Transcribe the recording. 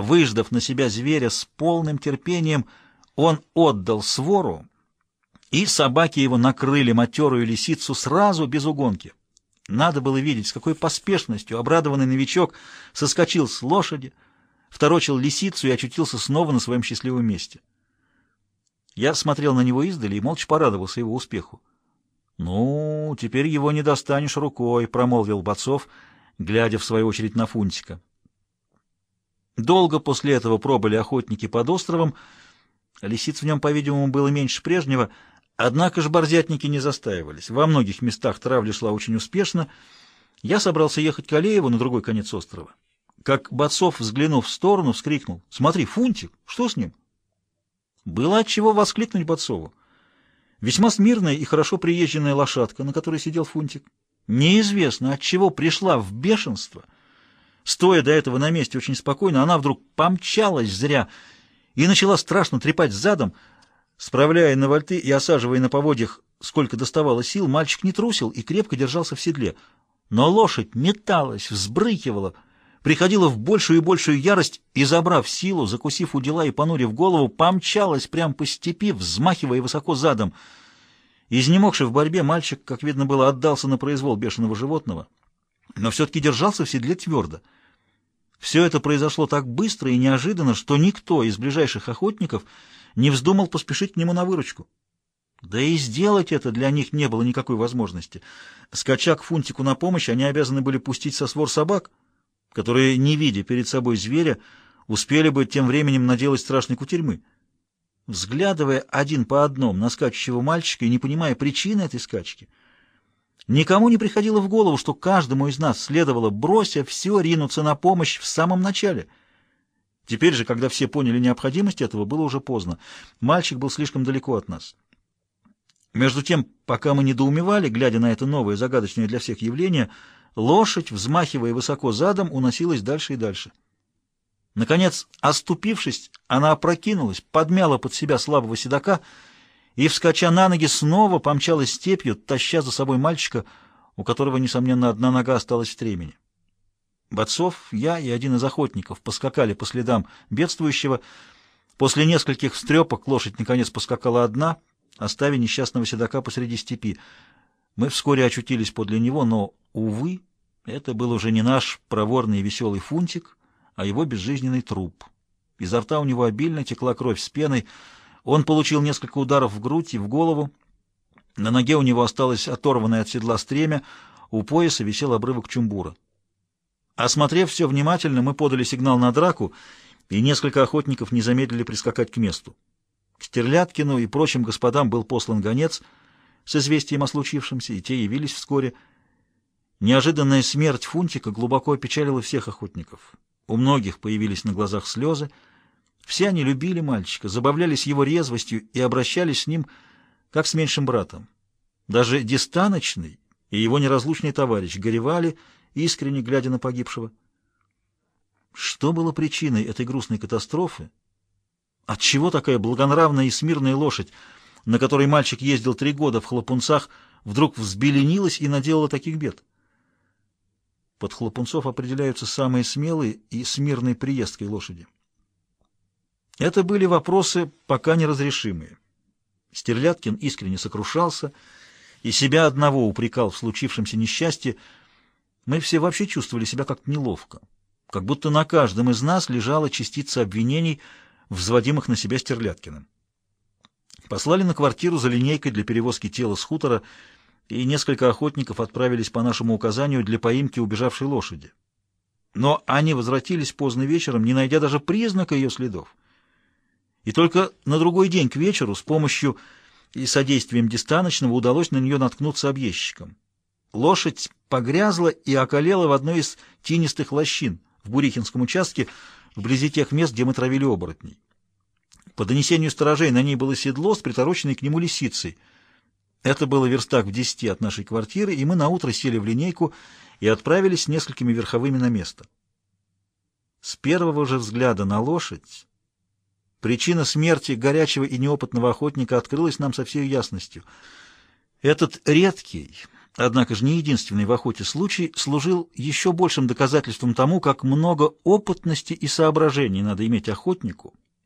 Выждав на себя зверя с полным терпением, он отдал свору, и собаки его накрыли матерую лисицу сразу без угонки. Надо было видеть, с какой поспешностью обрадованный новичок соскочил с лошади, второчил лисицу и очутился снова на своем счастливом месте. Я смотрел на него издали и молча порадовался его успеху. «Ну, теперь его не достанешь рукой», — промолвил Бацов, глядя в свою очередь на Фунтика. Долго после этого пробыли охотники под островом. Лисиц в нем, по-видимому, было меньше прежнего, однако же борзятники не застаивались. Во многих местах травля шла очень успешно. Я собрался ехать к Алееву на другой конец острова. Как Бацов, взглянув в сторону, вскрикнул. «Смотри, Фунтик! Что с ним?» Было от чего воскликнуть Бацову. Весьма смирная и хорошо приезженная лошадка, на которой сидел Фунтик. Неизвестно, от чего пришла в бешенство. Стоя до этого на месте очень спокойно, она вдруг помчалась зря и начала страшно трепать задом. Справляя на вольты и осаживая на поводьях, сколько доставало сил, мальчик не трусил и крепко держался в седле. Но лошадь металась, взбрыкивала, приходила в большую и большую ярость и, забрав силу, закусив у дела и понурив голову, помчалась прямо по степи, взмахивая высоко задом. Изнемогший в борьбе, мальчик, как видно было, отдался на произвол бешеного животного, но все-таки держался в седле твердо. Все это произошло так быстро и неожиданно, что никто из ближайших охотников не вздумал поспешить к нему на выручку. Да и сделать это для них не было никакой возможности. Скача к фунтику на помощь, они обязаны были пустить со свор собак — которые, не видя перед собой зверя, успели бы тем временем наделать страшной кутерьмы. Взглядывая один по одному на скачущего мальчика и не понимая причины этой скачки, никому не приходило в голову, что каждому из нас следовало, брося все, ринуться на помощь в самом начале. Теперь же, когда все поняли необходимость этого, было уже поздно. Мальчик был слишком далеко от нас. Между тем, пока мы недоумевали, глядя на это новое, загадочное для всех явление, Лошадь, взмахивая высоко задом, уносилась дальше и дальше. Наконец, оступившись, она опрокинулась, подмяла под себя слабого седока и, вскоча на ноги, снова помчалась степью, таща за собой мальчика, у которого, несомненно, одна нога осталась в стремени. Борцов, я и один из охотников поскакали по следам бедствующего. После нескольких встрепок лошадь, наконец, поскакала одна, оставив несчастного седока посреди степи. Мы вскоре очутились подле него, но Увы, это был уже не наш проворный и веселый фунтик, а его безжизненный труп. Изо рта у него обильно текла кровь с пеной. Он получил несколько ударов в грудь и в голову. На ноге у него осталось оторванное от седла стремя, у пояса висел обрывок чумбура. Осмотрев все внимательно, мы подали сигнал на драку, и несколько охотников не замедлили прискакать к месту. К Стерляткину и прочим господам был послан гонец с известием о случившемся, и те явились вскоре — Неожиданная смерть Фунтика глубоко опечалила всех охотников. У многих появились на глазах слезы. Все они любили мальчика, забавлялись его резвостью и обращались с ним как с меньшим братом. Даже дистаночный и его неразлучный товарищ горевали, искренне глядя на погибшего. Что было причиной этой грустной катастрофы? Отчего такая благонравная и смирная лошадь, на которой мальчик ездил три года в хлопунцах, вдруг взбеленилась и наделала таких бед? Под хлопунцов определяются самые смелые и смирные приездкой лошади. Это были вопросы пока неразрешимые. Стерляткин искренне сокрушался и себя одного упрекал в случившемся несчастье. Мы все вообще чувствовали себя как-то неловко, как будто на каждом из нас лежала частица обвинений, взводимых на себя Стерляткиным. Послали на квартиру за линейкой для перевозки тела с хутора и несколько охотников отправились по нашему указанию для поимки убежавшей лошади. Но они возвратились поздно вечером, не найдя даже признака ее следов. И только на другой день к вечеру с помощью и содействием дистаночного удалось на нее наткнуться объездчикам. Лошадь погрязла и околела в одной из тинистых лощин в Бурихинском участке, вблизи тех мест, где мы травили оборотней. По донесению сторожей на ней было седло с притороченной к нему лисицей — это было верстак в десяти от нашей квартиры, и мы наутро сели в линейку и отправились с несколькими верховыми на место. С первого же взгляда на лошадь причина смерти горячего и неопытного охотника открылась нам со всей ясностью. Этот редкий, Однако же не единственный в охоте случай служил еще большим доказательством тому, как много опытности и соображений надо иметь охотнику,